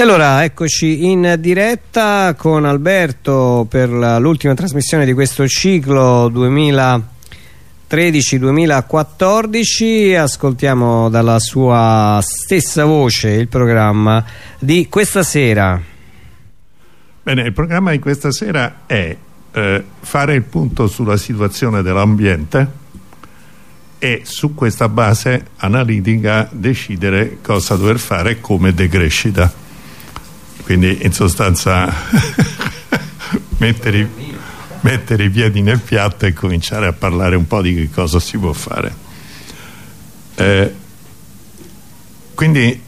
E allora eccoci in diretta con Alberto per l'ultima trasmissione di questo ciclo 2013-2014 ascoltiamo dalla sua stessa voce il programma di questa sera. Bene, il programma di questa sera è eh, fare il punto sulla situazione dell'ambiente e su questa base analitica decidere cosa dover fare come decrescita quindi in sostanza mettere, mettere, i piedi nel piatto e cominciare a parlare un po' di che cosa si può fare. Eh, quindi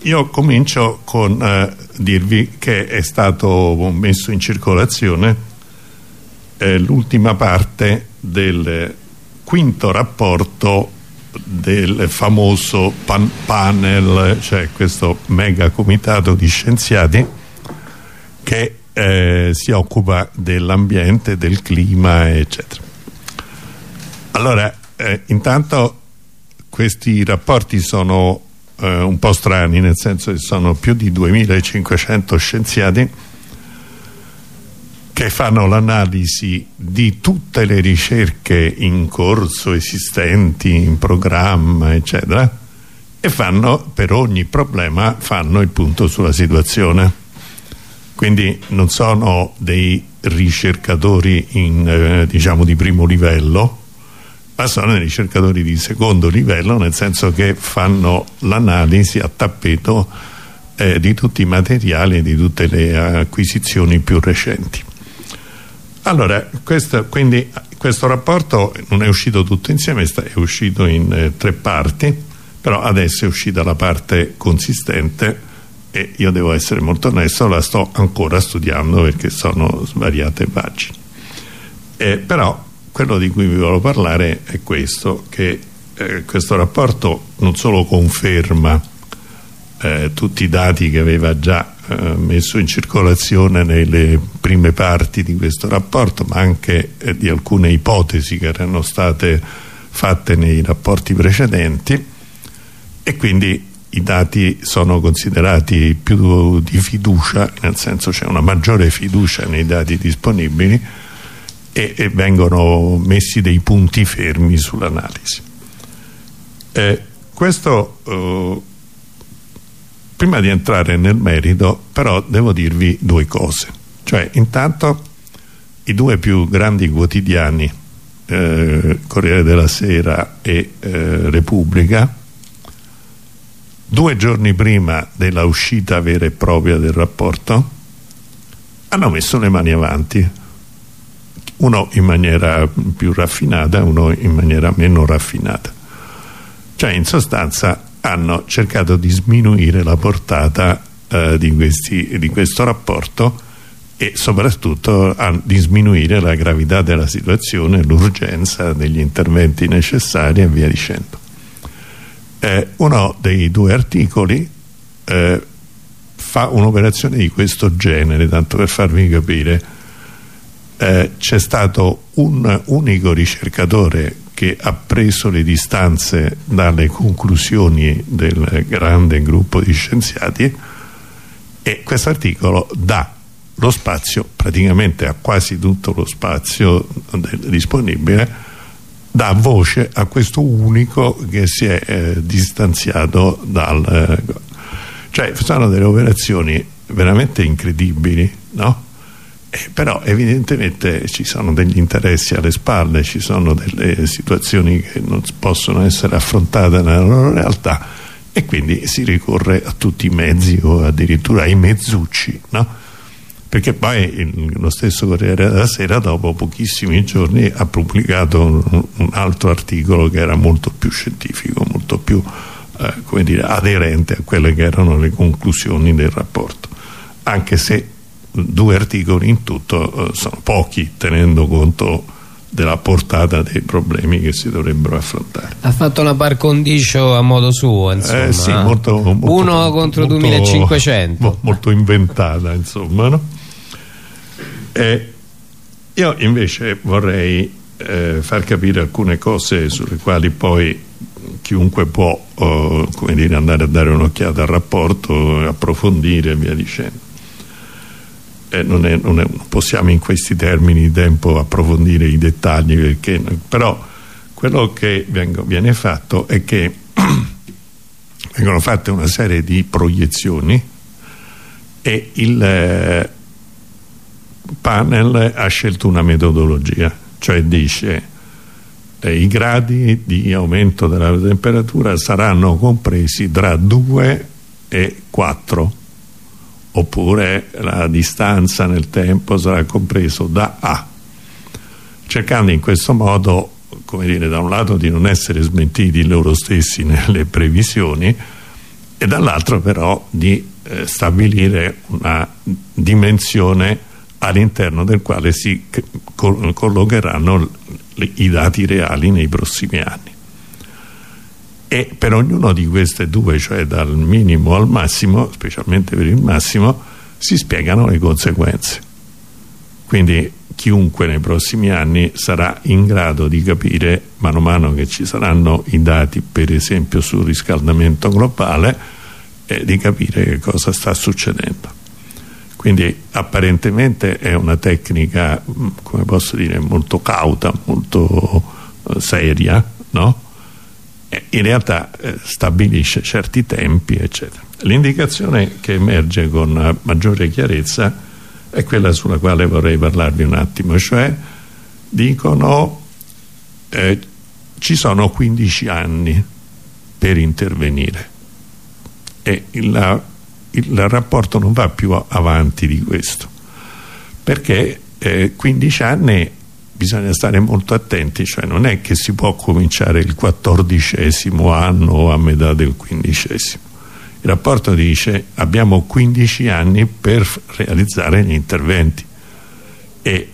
io comincio con eh, dirvi che è stato messo in circolazione eh, l'ultima parte del quinto rapporto del famoso pan panel, cioè questo mega comitato di scienziati che eh, si occupa dell'ambiente, del clima, eccetera. Allora, eh, intanto questi rapporti sono eh, un po' strani, nel senso che sono più di 2500 scienziati che fanno l'analisi di tutte le ricerche in corso, esistenti, in programma, eccetera, e fanno, per ogni problema, fanno il punto sulla situazione. Quindi non sono dei ricercatori in, eh, diciamo di primo livello, ma sono dei ricercatori di secondo livello, nel senso che fanno l'analisi a tappeto eh, di tutti i materiali e di tutte le acquisizioni più recenti. Allora, questo, quindi questo rapporto non è uscito tutto insieme, è uscito in eh, tre parti, però adesso è uscita la parte consistente e io devo essere molto onesto, la sto ancora studiando perché sono svariate pagine. Eh, però quello di cui vi volevo parlare è questo, che eh, questo rapporto non solo conferma eh, tutti i dati che aveva già eh, messo in circolazione nelle prime parti di questo rapporto ma anche eh, di alcune ipotesi che erano state fatte nei rapporti precedenti. E quindi i dati sono considerati più di fiducia nel senso c'è una maggiore fiducia nei dati disponibili e, e vengono messi dei punti fermi sull'analisi. Eh, questo eh, prima di entrare nel merito però devo dirvi due cose. Cioè intanto i due più grandi quotidiani eh, Corriere della Sera e eh, Repubblica due giorni prima della uscita vera e propria del rapporto hanno messo le mani avanti. Uno in maniera più raffinata uno in maniera meno raffinata. Cioè in sostanza hanno cercato di sminuire la portata eh, di, questi, di, questo rapporto e soprattutto a, di sminuire la gravità della situazione, l'urgenza degli interventi necessari e via dicendo. Eh, uno dei due articoli eh, fa un'operazione di questo genere, tanto per farvi capire, eh, c'è stato un unico ricercatore che ha preso le distanze dalle conclusioni del grande gruppo di scienziati e questo articolo dà lo spazio praticamente a quasi tutto lo spazio disponibile dà voce a questo unico che si è eh, distanziato dal eh, cioè sono delle operazioni veramente incredibili no? Eh, però evidentemente ci sono degli interessi alle spalle, ci sono delle situazioni che non possono essere affrontate nella loro realtà e quindi si ricorre a tutti i mezzi o addirittura ai mezzucci, no? Perché poi il, lo stesso Corriere della Sera dopo pochissimi giorni ha pubblicato un, un altro articolo che era molto più scientifico, molto più eh, come dire, aderente a quelle che erano le conclusioni del rapporto. Anche se due articoli in tutto eh, sono pochi tenendo conto della portata dei problemi che si dovrebbero affrontare. Ha fatto una par condicio a modo suo, insomma. Eh sì, molto, molto, Uno contro molto, 2500. Molto inventata, insomma, no? eh, io invece vorrei eh, far capire alcune cose sulle quali poi chiunque può come dire, andare a dare un'occhiata al rapporto approfondire e via dicendo eh, non, è, non, è, non, possiamo in questi termini di tempo approfondire i dettagli perché, però quello che vengo, viene fatto è che vengono fatte una serie di proiezioni e il eh, panel ha scelto una metodologia cioè dice eh, i gradi di aumento della temperatura saranno compresi tra 2 e 4 oppure la distanza nel tempo sarà compreso da A. Cercando in questo modo come dire da un lato di non essere smentiti loro stessi nelle previsioni e dall'altro però di eh, stabilire una dimensione all'interno del quale si collocheranno i dati reali nei prossimi anni e per ognuno di queste due cioè dal minimo al massimo specialmente per il massimo si spiegano le conseguenze quindi chiunque nei prossimi anni sarà in grado di capire mano a mano che ci saranno i dati per esempio sul riscaldamento globale eh, di capire che cosa sta succedendo quindi apparentemente è una tecnica mm, come posso dire molto cauta molto eh, seria no? In realtà eh, stabilisce certi tempi eccetera. L'indicazione che emerge con maggiore chiarezza è quella sulla quale vorrei parlarvi un attimo cioè dicono eh, ci sono 15 anni per intervenire e il, il, rapporto non va più avanti di questo perché eh, 15 anni bisogna stare molto attenti, cioè non è che si può cominciare il quattordicesimo anno o a metà del quindicesimo. Il rapporto dice abbiamo 15 anni per realizzare gli interventi e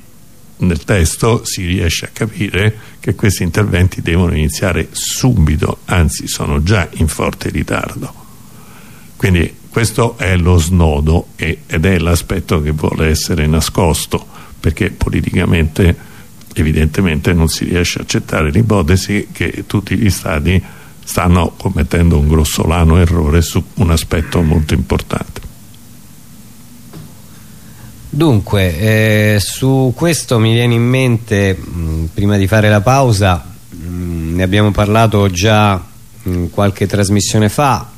nel testo si riesce a capire che questi interventi devono iniziare subito, anzi sono già in forte ritardo. Quindi questo è lo snodo ed è l'aspetto che vuole essere nascosto perché politicamente evidentemente non si riesce a accettare l'ipotesi che tutti gli stati stanno commettendo un grossolano errore su un aspetto molto importante. Dunque, eh, su questo mi viene in mente, mh, prima di fare la pausa, mh, ne abbiamo parlato già mh, qualche trasmissione fa,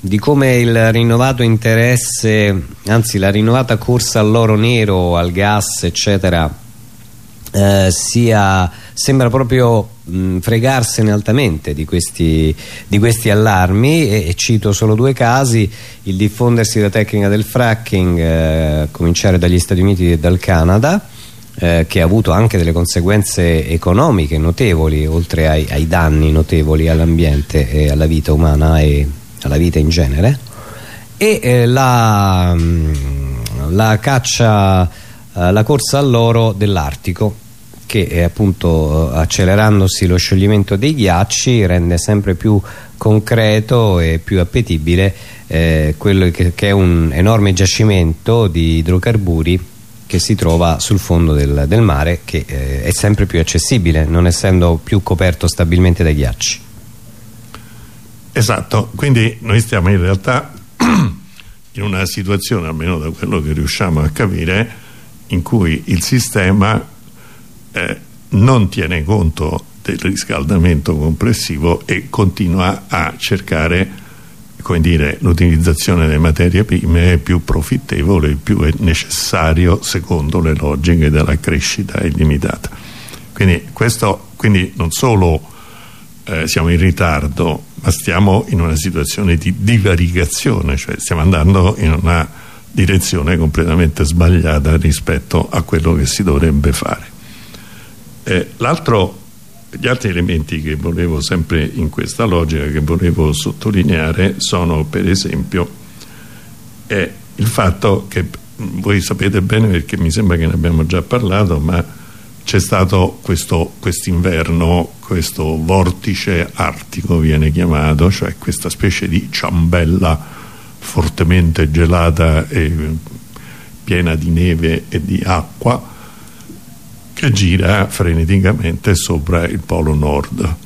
di come il rinnovato interesse, anzi la rinnovata corsa all'oro nero, al gas, eccetera, eh, sia, sembra proprio mh, fregarsene altamente di questi, di questi allarmi e, e, cito solo due casi il diffondersi della tecnica del fracking eh, a cominciare dagli Stati Uniti e dal Canada eh, che ha avuto anche delle conseguenze economiche notevoli oltre ai, ai danni notevoli all'ambiente e alla vita umana e alla vita in genere. E eh, la, mh, la caccia eh, la corsa all'oro dell'Artico che eh, appunto accelerandosi lo scioglimento dei ghiacci rende sempre più concreto e più appetibile eh, quello che, che, è un enorme giacimento di idrocarburi che si trova sul fondo del, del mare che eh, è sempre più accessibile non essendo più coperto stabilmente dai ghiacci. Esatto. Quindi noi stiamo in realtà in una situazione almeno da quello che riusciamo a capire in cui il sistema eh, non tiene conto del riscaldamento complessivo e continua a cercare l'utilizzazione delle materie prime più profittevole, più è necessario secondo le logiche della crescita illimitata. Quindi, questo, quindi non solo eh, siamo in ritardo, ma stiamo in una situazione di divaricazione, cioè stiamo andando in una direzione completamente sbagliata rispetto a quello che si dovrebbe fare. Eh, gli altri elementi che volevo sempre in questa logica che volevo sottolineare sono per esempio eh, il fatto che voi sapete bene perché mi sembra che ne abbiamo già parlato ma c'è stato questo quest'inverno questo vortice artico viene chiamato cioè questa specie di ciambella fortemente gelata e piena di neve e di acqua che gira freneticamente sopra il polo nord.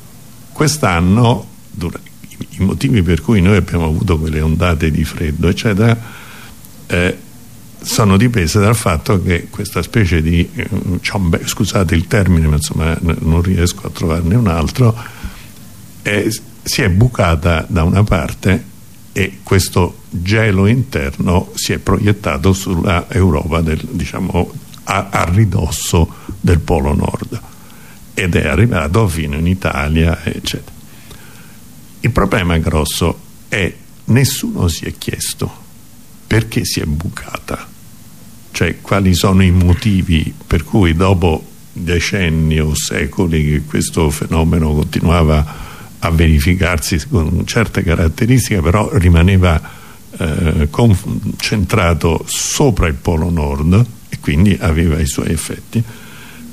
Quest'anno i motivi per cui noi abbiamo avuto quelle ondate di freddo eccetera eh, sono dipese dal fatto che questa specie di eh, ciambe, scusate il termine ma insomma non riesco a trovarne un altro eh, si è bucata da una parte e questo gelo interno si è proiettato sulla Europa del, diciamo, a, a ridosso del polo nord ed è arrivato fino in Italia eccetera. Il problema grosso è nessuno si è chiesto perché si è bucata cioè quali sono i motivi per cui dopo decenni o secoli che questo fenomeno continuava a verificarsi con certe caratteristiche però rimaneva eh, concentrato sopra il polo nord e quindi aveva i suoi effetti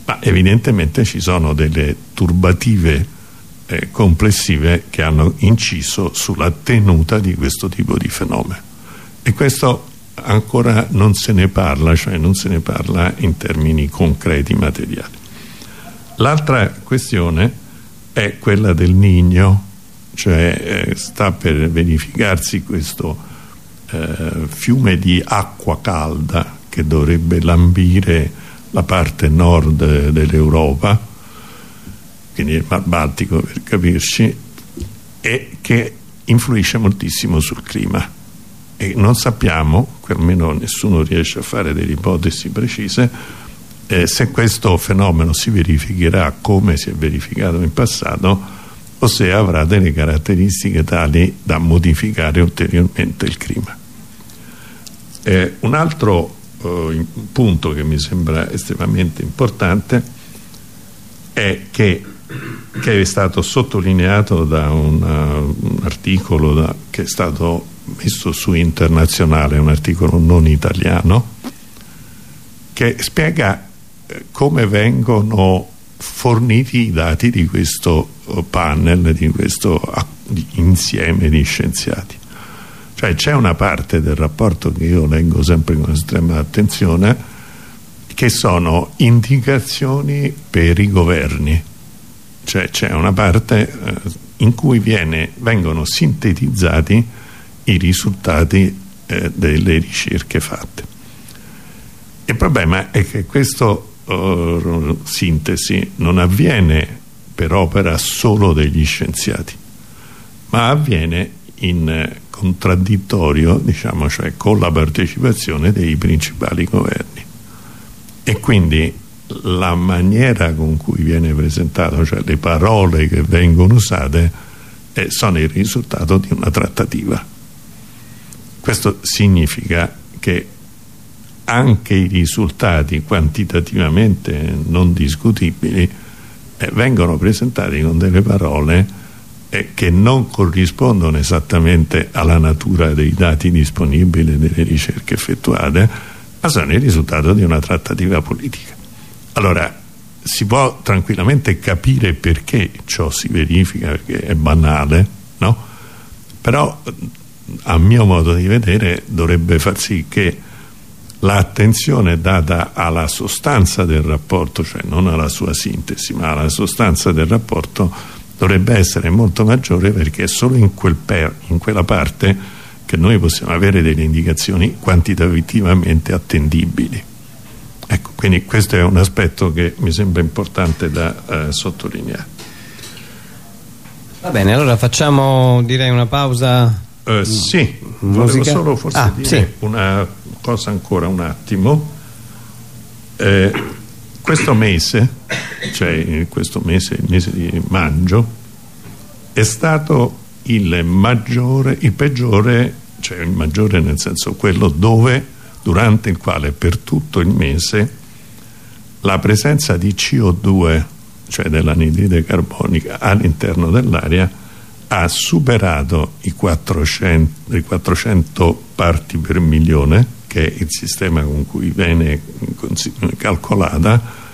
ma evidentemente ci sono delle turbative eh, complessive che hanno inciso sulla tenuta di questo tipo di fenomeno. E questo ancora non se ne parla cioè non se ne parla in termini concreti materiali. L'altra questione è quella del Nigno cioè eh, sta per verificarsi questo eh, fiume di acqua calda che dovrebbe lambire la parte nord dell'Europa quindi il Mar Baltico per capirci e che influisce moltissimo sul clima e non sappiamo, almeno nessuno riesce a fare delle ipotesi precise eh, se questo fenomeno si verificherà come si è verificato in passato o se avrà delle caratteristiche tali da modificare ulteriormente il clima. Eh, un altro eh, punto che mi sembra estremamente importante è che, che è stato sottolineato da un, uh, un articolo da, che è stato messo su internazionale, un articolo non italiano, che spiega come vengono forniti i dati di questo eh, panel, di questo insieme di scienziati. Cioè c'è una parte del rapporto che io leggo sempre con estrema attenzione che sono indicazioni per i governi. Cioè c'è una parte eh, in cui viene, vengono sintetizzati i risultati eh, delle ricerche fatte. Il problema è che questo uh, sintesi non avviene per opera solo degli scienziati ma avviene in eh, contraddittorio diciamo cioè con la partecipazione dei principali governi. E quindi la maniera con cui viene presentato cioè le parole che vengono usate eh, sono il risultato di una trattativa. Questo significa che anche i risultati quantitativamente non discutibili eh, vengono presentati con delle parole eh, che non corrispondono esattamente alla natura dei dati disponibili delle ricerche effettuate ma sono il risultato di una trattativa politica allora si può tranquillamente capire perché ciò si verifica perché è banale no? però a mio modo di vedere dovrebbe far sì che l'attenzione data alla sostanza del rapporto, cioè non alla sua sintesi, ma alla sostanza del rapporto, dovrebbe essere molto maggiore perché è solo in, quel in quella parte che noi possiamo avere delle indicazioni quantitativamente attendibili. Ecco, quindi questo è un aspetto che mi sembra importante da eh, sottolineare. Va bene, allora facciamo direi una pausa. Uh, sì, Musica? volevo solo forse ah, dire sì. una cosa ancora un attimo eh, questo mese cioè questo mese mese di maggio è stato il maggiore il peggiore cioè il maggiore nel senso quello dove durante il quale per tutto il mese la presenza di CO2 cioè dell'anidride carbonica all'interno dell'aria ha superato i 400, i 400 parti per milione che è il sistema con cui viene calcolata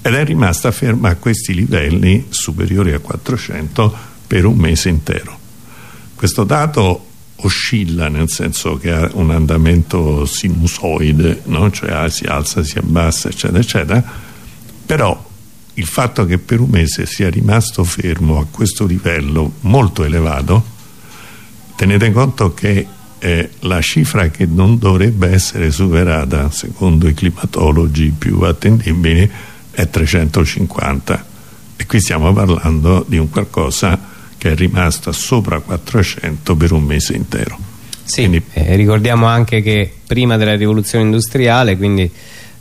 ed è rimasta ferma a questi livelli superiori a 400 per un mese intero questo dato oscilla nel senso che ha un andamento sinusoide no? cioè si alza, si abbassa eccetera eccetera però il fatto che per un mese sia rimasto fermo a questo livello molto elevato tenete conto che eh, la cifra che non dovrebbe essere superata secondo i climatologi più attendibili è 350 e qui stiamo parlando di un qualcosa che è rimasto sopra 400 per un mese intero. Sì, quindi, eh, ricordiamo anche che prima della rivoluzione industriale quindi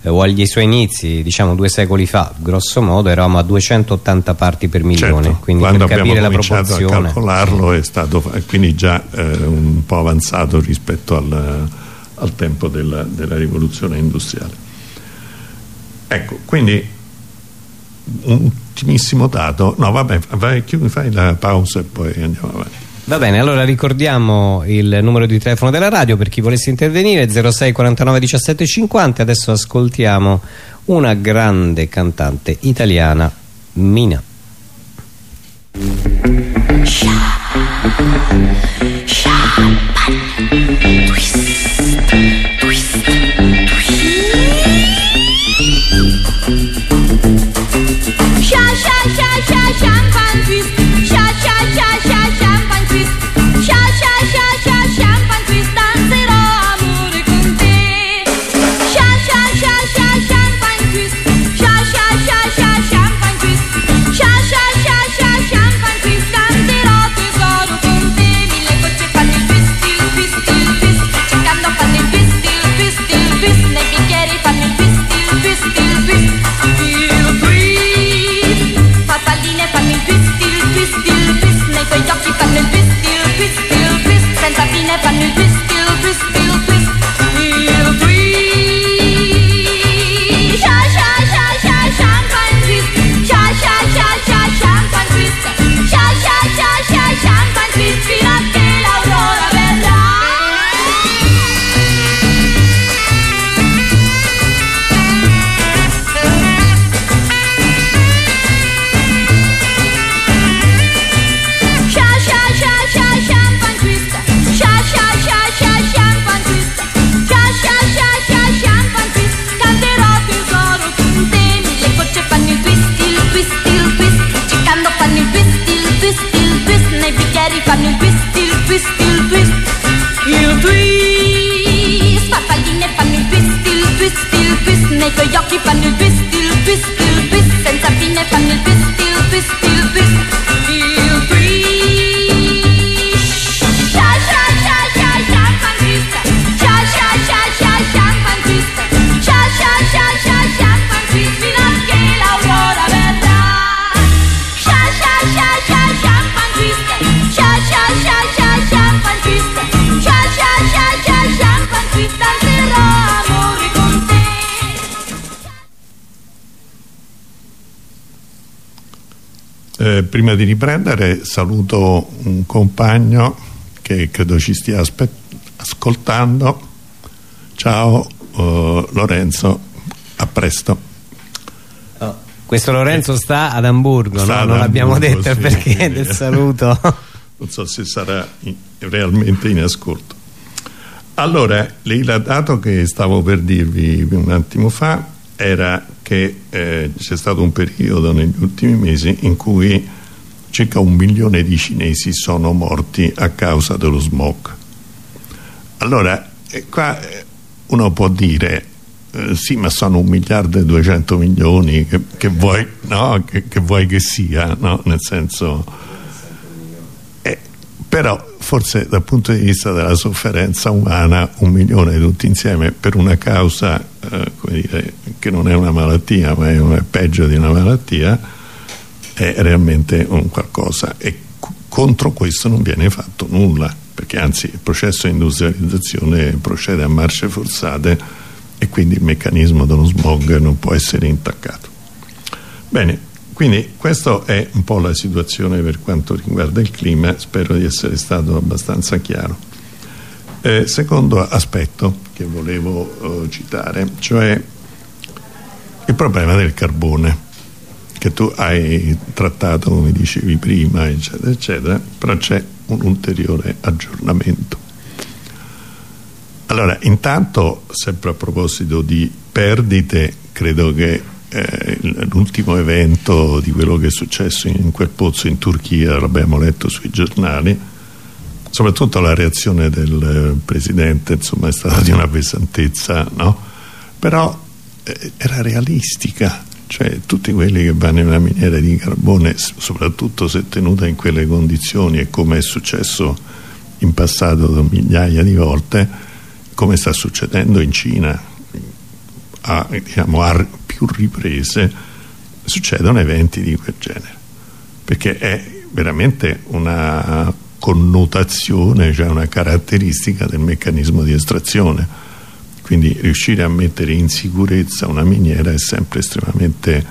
o agli suoi inizi, diciamo due secoli fa, grosso modo eravamo a 280 parti per milione, certo, quindi quando per capire la proporzione. a calcolarlo è stato quindi già eh, un po' avanzato rispetto al, al tempo della, della, rivoluzione industriale. Ecco, quindi un ultimissimo dato, no vabbè, vai, fai la pausa e poi andiamo avanti. Va bene, allora ricordiamo il numero di telefono della radio per chi volesse intervenire 06 49 17 50 adesso ascoltiamo una grande cantante italiana Mina. Eh, prima di riprendere saluto un compagno che credo ci stia ascoltando. Ciao uh, Lorenzo, a presto. Oh, questo Lorenzo sta ad Amburgo, sta no? ad non l'abbiamo detto sì, perché sì, del saluto. Non so se sarà in, realmente in ascolto. Allora, il dato che stavo per dirvi un attimo fa era che eh, c'è stato un periodo negli ultimi mesi in cui circa un milione di cinesi sono morti a causa dello smog. Allora, eh, qua eh, uno può dire eh, sì ma sono un miliardo e duecento milioni che, che, vuoi, no, che, che, vuoi, che, sia no? nel senso eh, però forse dal punto di vista della sofferenza umana un milione tutti insieme per una causa eh, dire, che non è una malattia ma è, è, peggio di una malattia è realmente un qualcosa e contro questo non viene fatto nulla perché anzi il processo di industrializzazione procede a marce forzate e quindi il meccanismo dello smog non può essere intaccato bene quindi questa è un po' la situazione per quanto riguarda il clima, spero di essere stato abbastanza chiaro. Eh, secondo aspetto che volevo eh, citare, cioè il problema del carbone, che tu hai trattato come dicevi prima, eccetera, eccetera, però c'è un ulteriore aggiornamento. Allora, intanto, sempre a proposito di perdite, credo che eh, l'ultimo evento di quello che è successo in quel pozzo in Turchia l'abbiamo letto sui giornali soprattutto la reazione del presidente insomma è stata di una pesantezza no? però eh, era realistica cioè tutti quelli che vanno in una miniera di carbone soprattutto se tenuta in quelle condizioni e come è successo in passato migliaia di volte come sta succedendo in Cina a, diciamo, a più riprese succedono eventi di quel genere. Perché è veramente una connotazione, cioè una caratteristica del meccanismo di estrazione quindi riuscire a mettere in sicurezza una miniera è sempre estremamente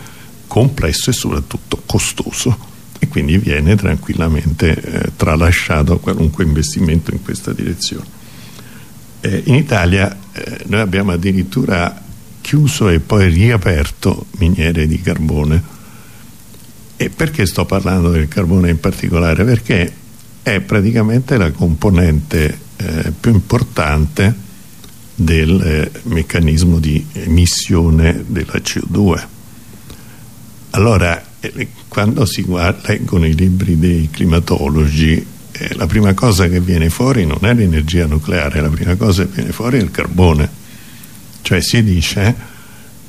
complesso e soprattutto costoso e quindi viene tranquillamente eh, tralasciato qualunque investimento in questa direzione eh, in Italia eh, noi abbiamo addirittura chiuso e poi riaperto miniere di carbone e perché sto parlando del carbone in particolare? perché è praticamente la componente eh, più importante del eh, meccanismo di emissione della CO2 allora eh, quando si leggono i libri dei climatologi eh, la prima cosa che viene fuori non è l'energia nucleare la prima cosa che viene fuori è il carbone. Cioè si dice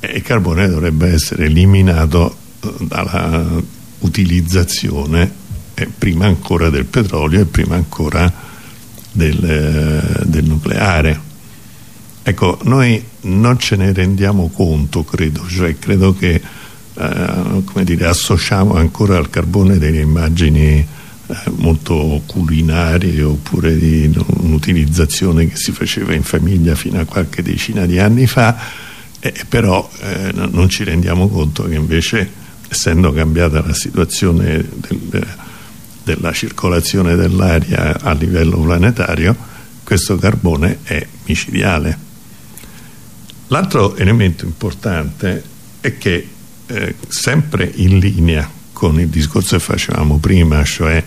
che eh, il carbone dovrebbe essere eliminato eh, dalla utilizzazione eh, prima ancora del petrolio e prima ancora del, del, nucleare ecco noi non ce ne rendiamo conto credo cioè credo che eh, come dire associamo ancora al carbone delle immagini eh, molto culinarie oppure di un'utilizzazione che si faceva in famiglia fino a qualche decina di anni fa eh, però eh, non ci rendiamo conto che invece essendo cambiata la situazione del, della circolazione dell'aria a livello planetario questo carbone è micidiale l'altro elemento importante è che eh, sempre in linea con il discorso che facevamo prima cioè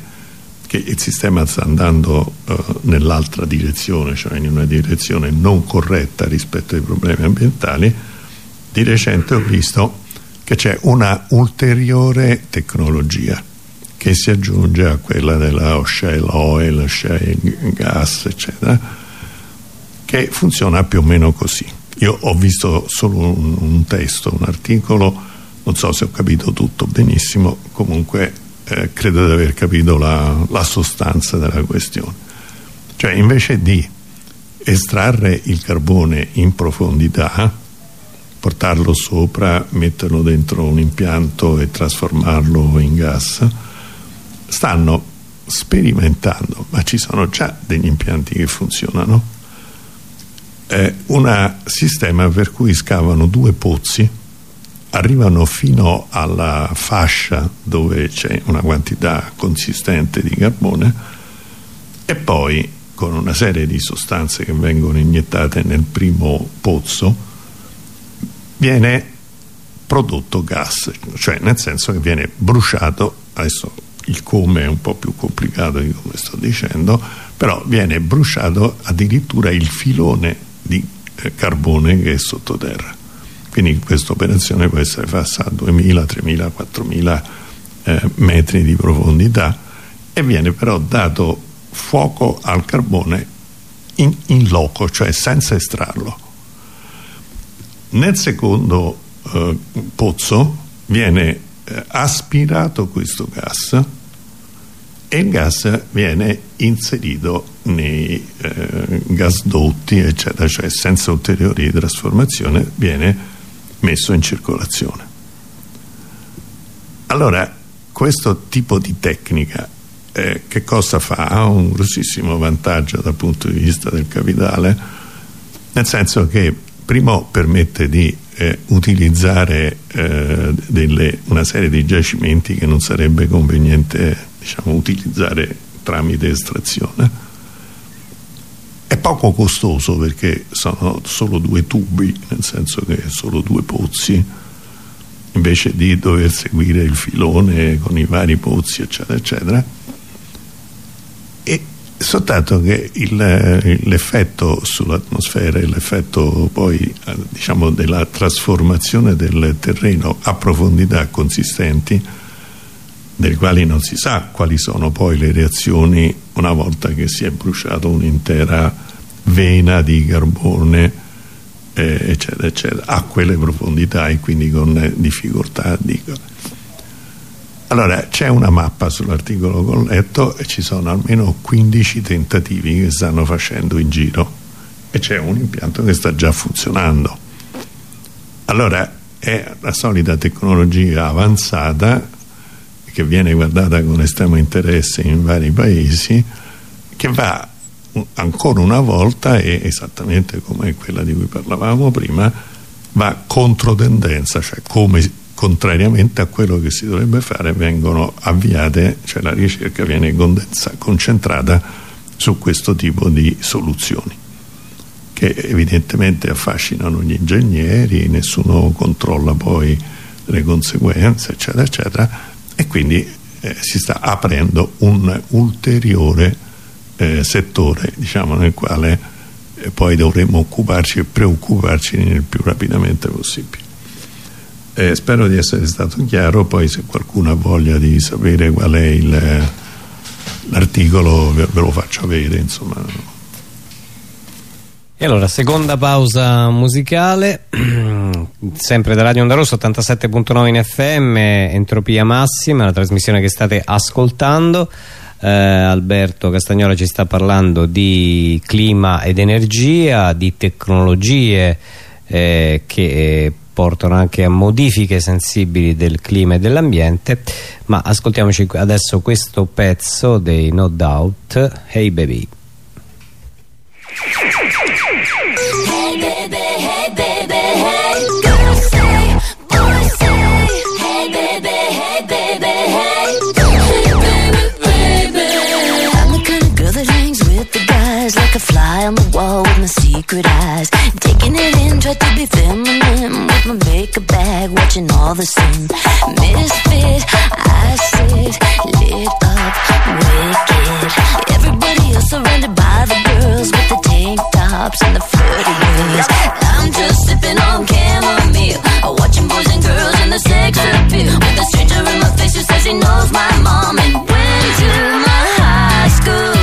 che il sistema sta andando uh, nell'altra direzione, cioè in una direzione non corretta rispetto ai problemi ambientali, di recente ho visto che c'è una ulteriore tecnologia che si aggiunge a quella della shale oil, shale gas, eccetera, che funziona più o meno così. Io ho visto solo un, un testo, un articolo, non so se ho capito tutto benissimo, comunque eh, credo di aver capito la, la sostanza della questione. Cioè invece di estrarre il carbone in profondità portarlo sopra, metterlo dentro un impianto e trasformarlo in gas stanno sperimentando ma ci sono già degli impianti che funzionano eh, un sistema per cui scavano due pozzi arrivano fino alla fascia dove c'è una quantità consistente di carbone e poi con una serie di sostanze che vengono iniettate nel primo pozzo viene prodotto gas cioè nel senso che viene bruciato adesso il come è un po' più complicato di come sto dicendo però viene bruciato addirittura il filone di eh, carbone che è sottoterra quindi questa operazione può essere fatta a 2000, 3000, 4000 eh, metri di profondità e viene però dato fuoco al carbone in, in loco, cioè senza estrarlo. Nel secondo eh, pozzo viene eh, aspirato questo gas e il gas viene inserito nei eh, gasdotti eccetera, cioè senza ulteriori trasformazione viene messo in circolazione. Allora, questo tipo di tecnica eh, che cosa fa? Ha un grossissimo vantaggio dal punto di vista del capitale, nel senso che primo permette di eh, utilizzare eh, delle, una serie di giacimenti che non sarebbe conveniente diciamo, utilizzare tramite estrazione. È poco costoso perché sono solo due tubi nel senso che solo due pozzi invece di dover seguire il filone con i vari pozzi eccetera eccetera. E soltanto che l'effetto sull'atmosfera e l'effetto poi eh, diciamo della trasformazione del terreno a profondità consistenti delle quali non si sa quali sono poi le reazioni una volta che si è bruciato un'intera vena di carbone eh, eccetera eccetera a quelle profondità e quindi con difficoltà dico. allora c'è una mappa sull'articolo che ho letto e ci sono almeno 15 tentativi che stanno facendo in giro e c'è un impianto che sta già funzionando allora è la solita tecnologia avanzata che viene guardata con estremo interesse in vari paesi che va ancora una volta e esattamente come quella di cui parlavamo prima va contro tendenza cioè come contrariamente a quello che si dovrebbe fare vengono avviate cioè la ricerca viene concentrata su questo tipo di soluzioni che evidentemente affascinano gli ingegneri nessuno controlla poi le conseguenze eccetera eccetera e quindi eh, si sta aprendo un ulteriore eh, settore diciamo, nel quale eh, poi dovremmo occuparci e preoccuparci il più rapidamente possibile. Eh, spero di essere stato chiaro, poi se qualcuno ha voglia di sapere qual è l'articolo ve, ve, lo faccio avere. Insomma. E allora, seconda pausa musicale, sempre da Radio Onda Rosso 87.9 in FM, Entropia Massima, la trasmissione che state ascoltando. Eh, Alberto Castagnola ci sta parlando di clima ed energia, di tecnologie eh, che eh, portano anche a modifiche sensibili del clima e dell'ambiente. Ma ascoltiamoci adesso questo pezzo dei No Doubt. Hey Baby fly on the wall with my secret eyes. Taking it in, try to be feminine with my makeup bag, watching all the same. Misfit, I sit, lit up, wicked. Everybody else surrounded by the girls with the tank tops and the flirty ways. I'm just sipping on chamomile, watching boys and girls in the sex appeal. With a stranger in my face who says he knows my mom and went to my high school.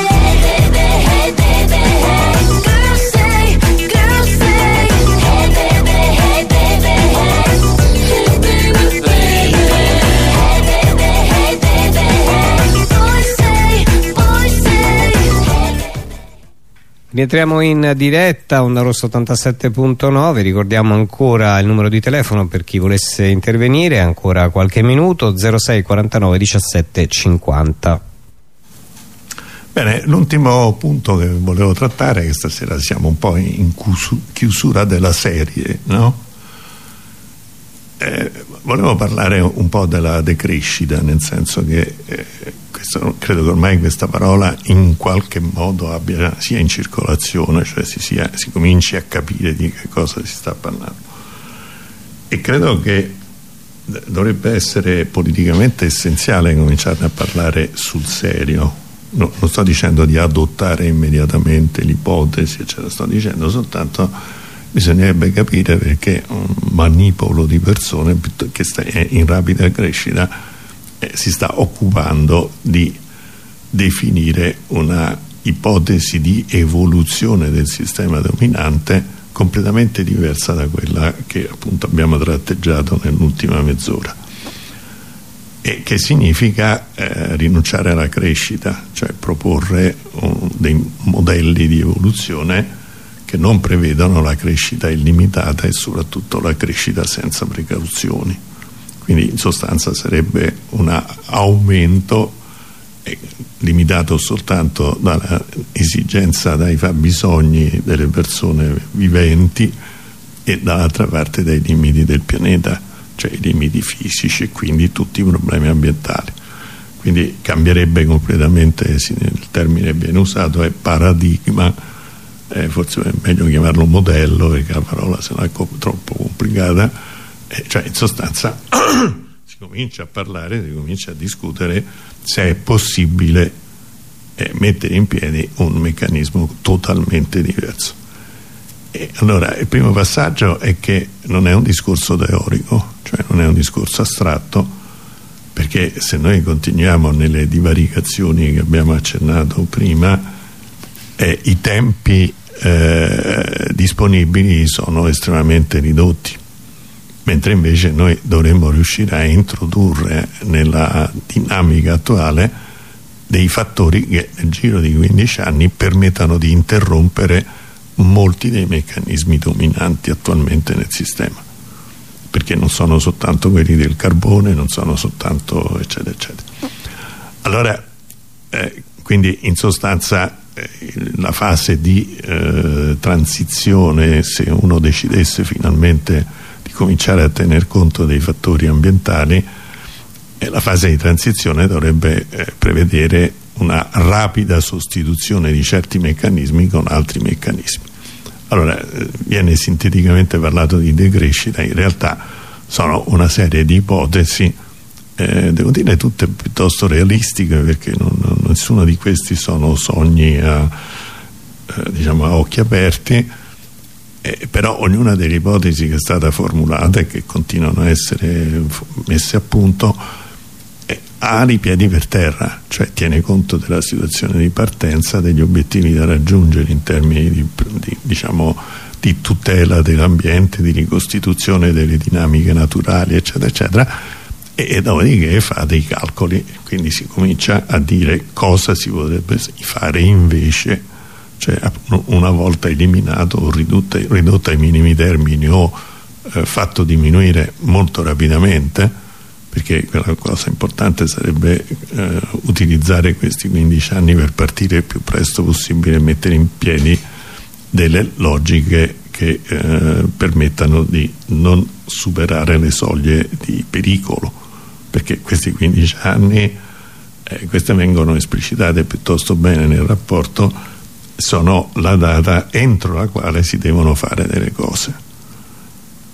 Rientriamo in diretta, Onda Rosso 87.9, ricordiamo ancora il numero di telefono per chi volesse intervenire, ancora qualche minuto, 06 49 17 50. Bene, l'ultimo punto che volevo trattare che stasera siamo un po' in chiusura della serie, no? Eh, volevo parlare un po' della decrescita, nel senso che eh, questo, credo che ormai questa parola in qualche modo abbia, sia in circolazione, cioè si, sia, si cominci a capire di che cosa si sta parlando. E credo che dovrebbe essere politicamente essenziale cominciare a parlare sul serio. No, non sto dicendo di adottare immediatamente l'ipotesi, sto dicendo soltanto bisognerebbe capire perché un manipolo di persone che è in rapida crescita eh, si sta occupando di definire una ipotesi di evoluzione del sistema dominante completamente diversa da quella che appunto abbiamo tratteggiato nell'ultima mezz'ora. E che significa eh, rinunciare alla crescita cioè proporre un, dei modelli di evoluzione che non prevedono la crescita illimitata e soprattutto la crescita senza precauzioni. Quindi in sostanza sarebbe un aumento eh, limitato soltanto dall'esigenza dai fabbisogni delle persone viventi e dall'altra parte dai limiti del pianeta cioè i limiti fisici e quindi tutti i problemi ambientali. Quindi cambierebbe completamente il termine viene usato è paradigma eh, forse è meglio chiamarlo modello perché la parola se no è troppo complicata eh, cioè in sostanza si comincia a parlare, si comincia a discutere se è possibile eh, mettere in piedi un meccanismo totalmente diverso. E allora il primo passaggio è che non è un discorso teorico, cioè non è un discorso astratto, perché se noi continuiamo nelle divaricazioni che abbiamo accennato prima, eh, i tempi eh, disponibili sono estremamente ridotti mentre invece noi dovremmo riuscire a introdurre nella dinamica attuale dei fattori che nel giro di 15 anni permettano di interrompere molti dei meccanismi dominanti attualmente nel sistema perché non sono soltanto quelli del carbone non sono soltanto eccetera eccetera. Allora eh, quindi in sostanza la fase di eh, transizione se uno decidesse finalmente di cominciare a tener conto dei fattori ambientali e la fase di transizione dovrebbe eh, prevedere una rapida sostituzione di certi meccanismi con altri meccanismi. Allora, eh, viene sinteticamente parlato di decrescita, in realtà sono una serie di ipotesi, eh, devo dire tutte piuttosto realistiche perché non, nessuno di questi sono sogni a, eh, diciamo a occhi aperti, eh, però ognuna delle ipotesi che è stata formulata e che continuano a essere messe a punto eh, ha i piedi per terra, cioè tiene conto della situazione di partenza, degli obiettivi da raggiungere in termini di, di, diciamo, di tutela dell'ambiente, di ricostituzione delle dinamiche naturali, eccetera, eccetera, e, dopodiché fa dei calcoli, quindi si comincia a dire cosa si potrebbe fare invece cioè una volta eliminato o ridotto, ridotto ai minimi termini o eh, fatto diminuire molto rapidamente perché la cosa importante sarebbe eh, utilizzare questi 15 anni per partire il più presto possibile e mettere in piedi delle logiche che eh, permettano di non superare le soglie di pericolo perché questi 15 anni eh, queste vengono esplicitate piuttosto bene nel rapporto sono la data entro la quale si devono fare delle cose.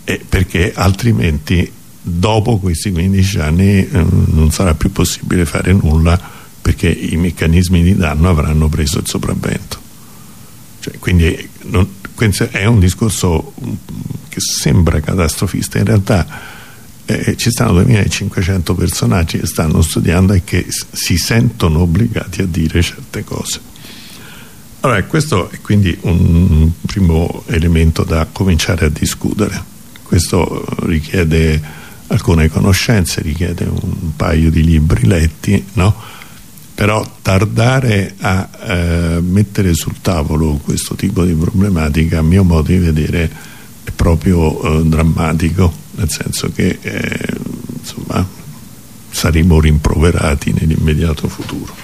E perché altrimenti dopo questi 15 anni eh, non sarà più possibile fare nulla perché i meccanismi di danno avranno preso il sopravvento. Cioè, quindi non, è un discorso mm, che sembra catastrofista. In realtà eh, ci stanno 2500 personaggi che stanno studiando e che si sentono obbligati a dire certe cose allora, questo è quindi un primo elemento da cominciare a discutere. Questo richiede alcune conoscenze, richiede un paio di libri letti, no? però tardare a eh, mettere sul tavolo questo tipo di problematica a mio modo di vedere è proprio eh, drammatico nel senso che eh, insomma saremo rimproverati nell'immediato futuro.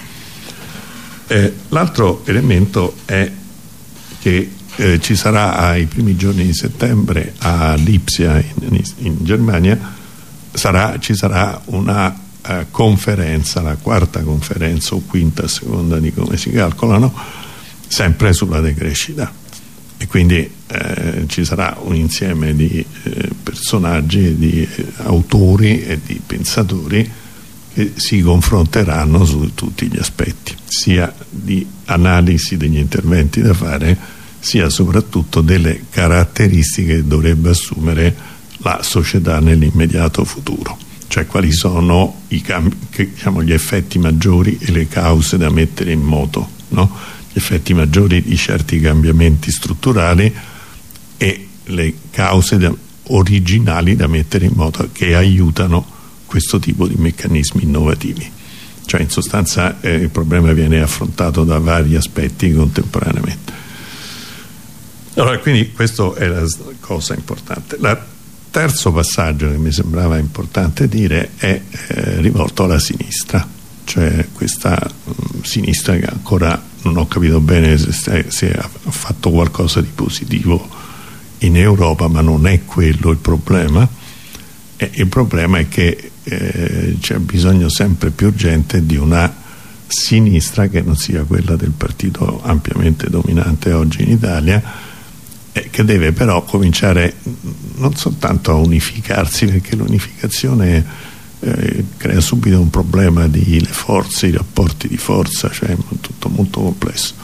Eh, l'altro elemento è che eh, ci sarà ai primi giorni di settembre a Lipsia in, in Germania sarà, ci sarà una eh, conferenza, la quarta conferenza o quinta a seconda di come si calcolano, sempre sulla decrescita. E quindi eh, ci sarà un insieme di eh, personaggi, di eh, autori e di pensatori che si confronteranno su tutti gli aspetti, sia di analisi degli interventi da fare, sia soprattutto delle caratteristiche che dovrebbe assumere la società nell'immediato futuro cioè quali sono i che, diciamo, gli effetti maggiori e le cause da mettere in moto no? gli effetti maggiori di certi cambiamenti strutturali e le cause da, originali da mettere in moto che aiutano questo tipo di meccanismi innovativi. Cioè in sostanza eh, il problema viene affrontato da vari aspetti contemporaneamente. Allora quindi questa è la cosa importante. La terzo passaggio che mi sembrava importante dire è eh, rivolto alla sinistra cioè questa mh, mm, sinistra che ancora non ho capito bene se, se, ha fatto qualcosa di positivo in Europa ma non è quello il problema. E il problema è che eh, c'è bisogno sempre più urgente di una sinistra che non sia quella del partito ampiamente dominante oggi in Italia eh, che deve però cominciare non soltanto a unificarsi perché l'unificazione eh, crea subito un problema di le forze, i rapporti di forza cioè tutto molto complesso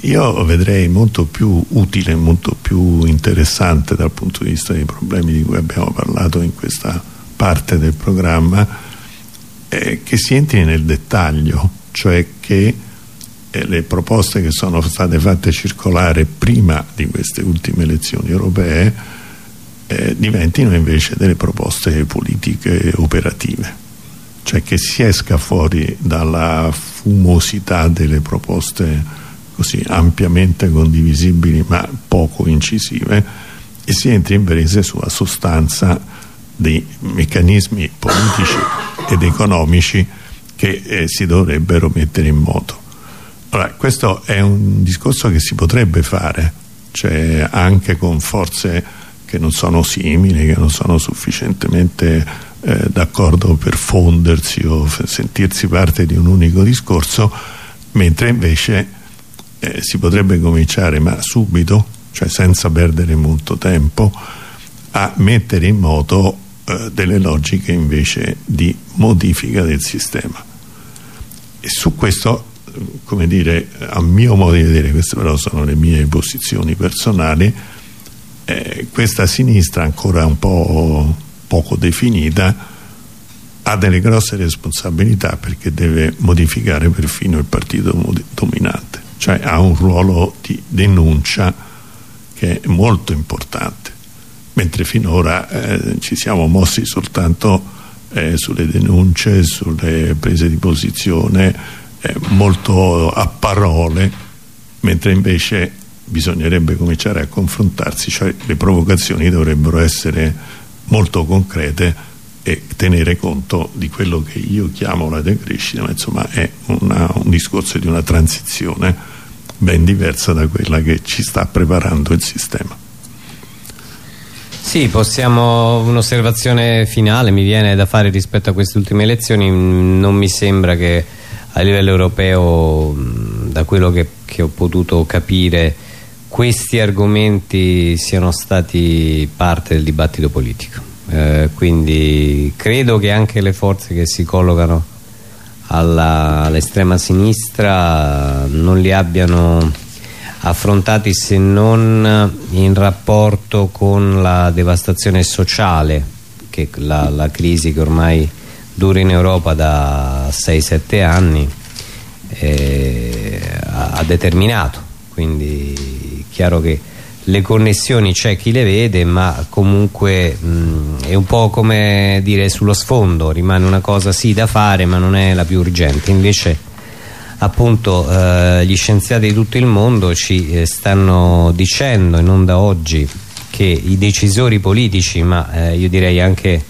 io vedrei molto più utile molto più interessante dal punto di vista dei problemi di cui abbiamo parlato in questa parte del programma eh, che si entri nel dettaglio cioè che eh, le proposte che sono state fatte circolare prima di queste ultime elezioni europee eh, diventino invece delle proposte politiche operative. Cioè che si esca fuori dalla fumosità delle proposte così ampiamente condivisibili ma poco incisive e si entri invece sulla sostanza dei meccanismi politici ed economici che eh, si dovrebbero mettere in moto. Allora, questo è un discorso che si potrebbe fare, cioè anche con forze che non sono simili, che non sono sufficientemente eh, d'accordo per fondersi o sentirsi parte di un unico discorso, mentre invece eh, si potrebbe cominciare, ma subito, cioè senza perdere molto tempo, a mettere in moto eh, delle logiche invece di modifica del sistema. E su questo come dire, a mio modo di vedere, queste però sono le mie posizioni personali, eh, questa sinistra ancora un po' poco definita ha delle grosse responsabilità perché deve modificare perfino il partito dominante, cioè ha un ruolo di denuncia che è molto importante, mentre finora eh, ci siamo mossi soltanto eh, sulle denunce, sulle prese di posizione, eh, molto a parole mentre invece bisognerebbe cominciare a confrontarsi cioè le provocazioni dovrebbero essere molto concrete e tenere conto di quello che io chiamo la decrescita ma insomma è una, un discorso di una transizione ben diversa da quella che ci sta preparando il sistema. Sì, possiamo un'osservazione finale mi viene da fare rispetto a queste ultime elezioni. Non mi sembra che a livello europeo da quello che, che, ho potuto capire questi argomenti siano stati parte del dibattito politico eh, quindi credo che anche le forze che si collocano all'estrema all sinistra non li abbiano affrontati se non in rapporto con la devastazione sociale che la, la crisi che ormai dura in Europa da 6-7 anni eh, ha, ha, determinato. Quindi chiaro che le connessioni c'è chi le vede ma comunque mh, è un po' come dire sullo sfondo rimane una cosa sì da fare ma non è la più urgente. Invece appunto eh, gli scienziati di tutto il mondo ci eh, stanno dicendo e non da oggi che i decisori politici ma eh, io direi anche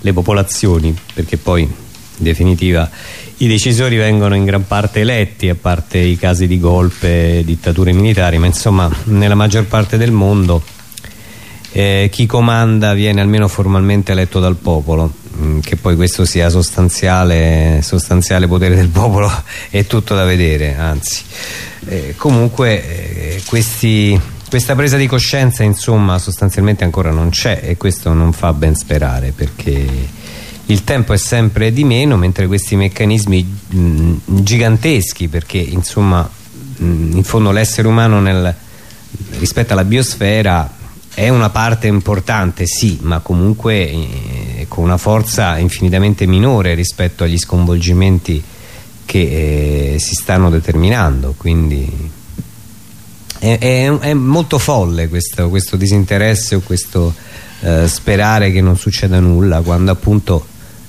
le popolazioni perché poi in definitiva i decisori vengono in gran parte eletti a parte i casi di golpe e dittature militari ma insomma nella maggior parte del mondo eh, chi comanda viene almeno formalmente eletto dal popolo Mm, che poi questo sia sostanziale, sostanziale potere del popolo è tutto da vedere anzi. Eh, comunque eh, questi, questa presa di coscienza insomma sostanzialmente ancora non c'è e questo non fa ben sperare perché il tempo è sempre di meno mentre questi meccanismi mh, mm, giganteschi perché insomma mh, mm, in fondo l'essere umano nel, rispetto alla biosfera è una parte importante sì ma comunque eh, con una forza infinitamente minore rispetto agli sconvolgimenti che eh, si stanno determinando quindi è, è, è molto folle questo, questo, disinteresse o questo eh, sperare che non succeda nulla quando appunto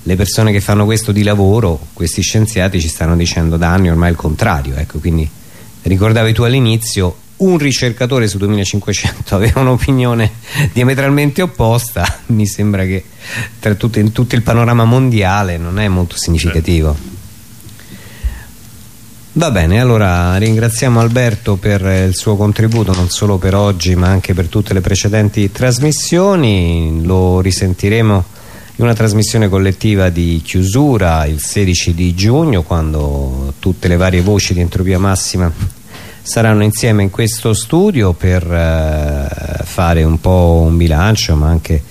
le persone che fanno questo di lavoro questi scienziati ci stanno dicendo da anni ormai il contrario ecco quindi ricordavi tu all'inizio un ricercatore su 2500 aveva un'opinione diametralmente opposta mi sembra che tutto, in tutto il panorama mondiale non è molto significativo. Va bene allora ringraziamo Alberto per il suo contributo non solo per oggi ma anche per tutte le precedenti trasmissioni lo risentiremo in una trasmissione collettiva di chiusura il 16 di giugno quando tutte le varie voci di entropia massima saranno insieme in questo studio per eh, fare un po' un bilancio ma anche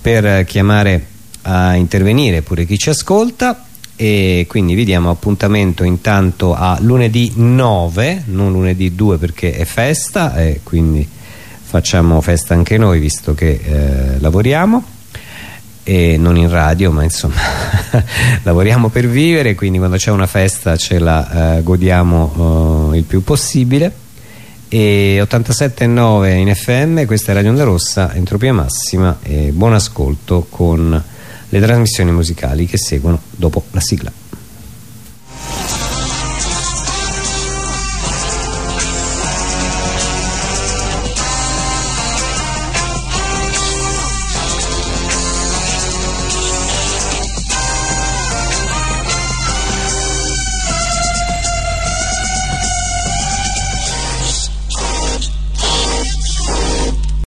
per chiamare a intervenire pure chi ci ascolta. E quindi vi diamo appuntamento intanto a lunedì 9 non lunedì 2 perché è festa e quindi facciamo festa anche noi visto che eh, lavoriamo e non in radio ma insomma lavoriamo per vivere quindi quando c'è una festa ce la eh, godiamo eh, il più possibile. E 87,9 in FM questa è Radio Onda Rossa Entropia Massima e buon ascolto con le trasmissioni musicali che seguono dopo la sigla